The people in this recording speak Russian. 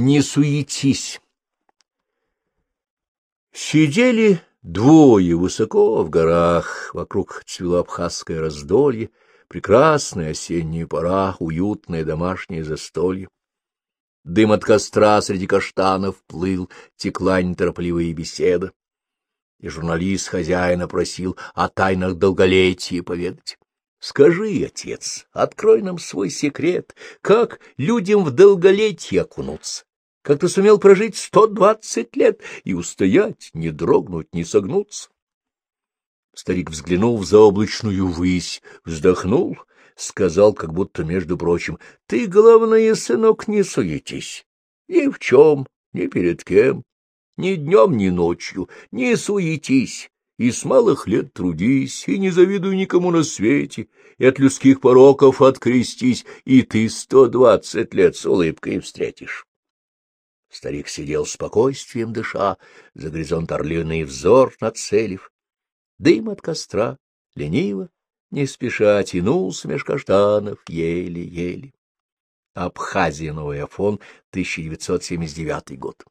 Не суетись. Сидели двое высоко в горах, вокруг цвело абхазское раздолье, прекрасная осенняя пора, уютное домашнее застолье. Дым от костра среди каштанов плыл, текла неторопливая беседа. И журналист хозяина просил о тайнах долголетия поведать. Скажи, отец, открой нам свой секрет, как людям в долголетие окунуться, как ты сумел прожить сто двадцать лет и устоять, не дрогнуть, не согнуться. Старик взглянул в заоблачную высь, вздохнул, сказал, как будто, между прочим, «Ты, главное, сынок, не суетись, ни в чем, ни перед кем, ни днем, ни ночью, не суетись, и с малых лет трудись, и не завидуй никому на свете, и от людских пороков открестись, и ты сто двадцать лет с улыбкой встретишь. Старик сидел спокойствием дыша, за горизонт орлиный взор нацелив. Дым от костра, лениво, не спеша тянулся меж каштанов еле-еле. Абхазия, Новый Афон, 1979 год.